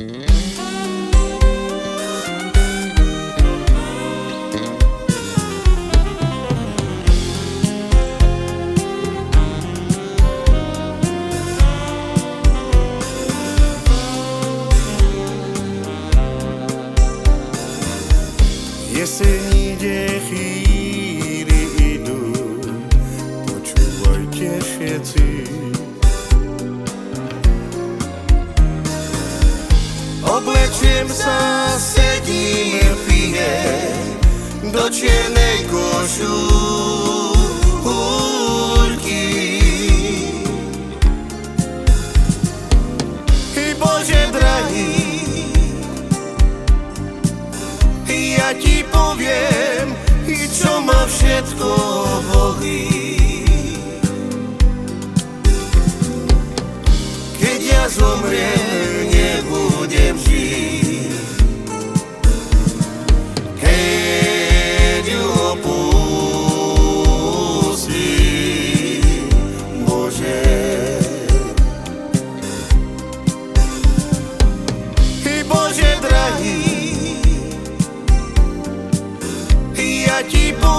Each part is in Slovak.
Jesień idzie chwilę Oblečiem sa, sedím, pijem do čiernej košúľky.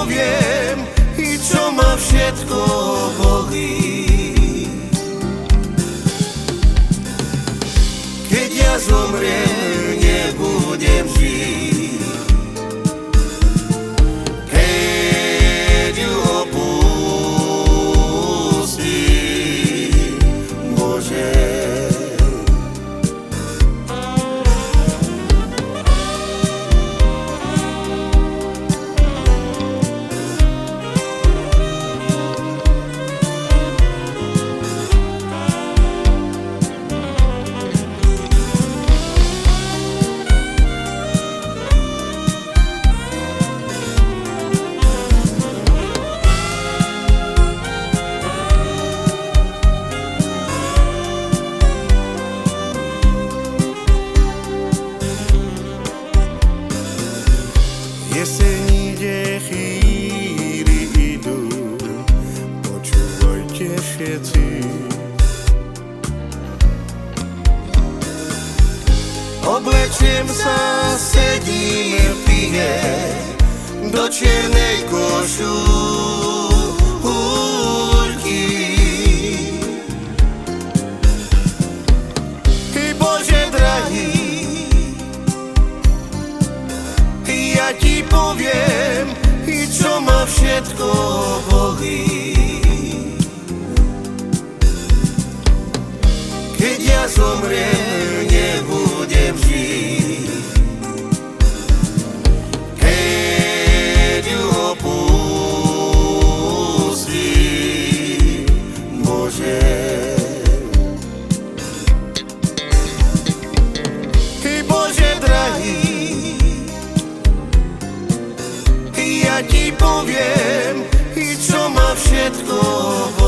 głowie Jesení, kde chýry idú, počúvajte všetci. Oblečiem sa, sedím, pijem do čiernej košúľky. I Bože všetko bolí. ci powiem i co ma w środku.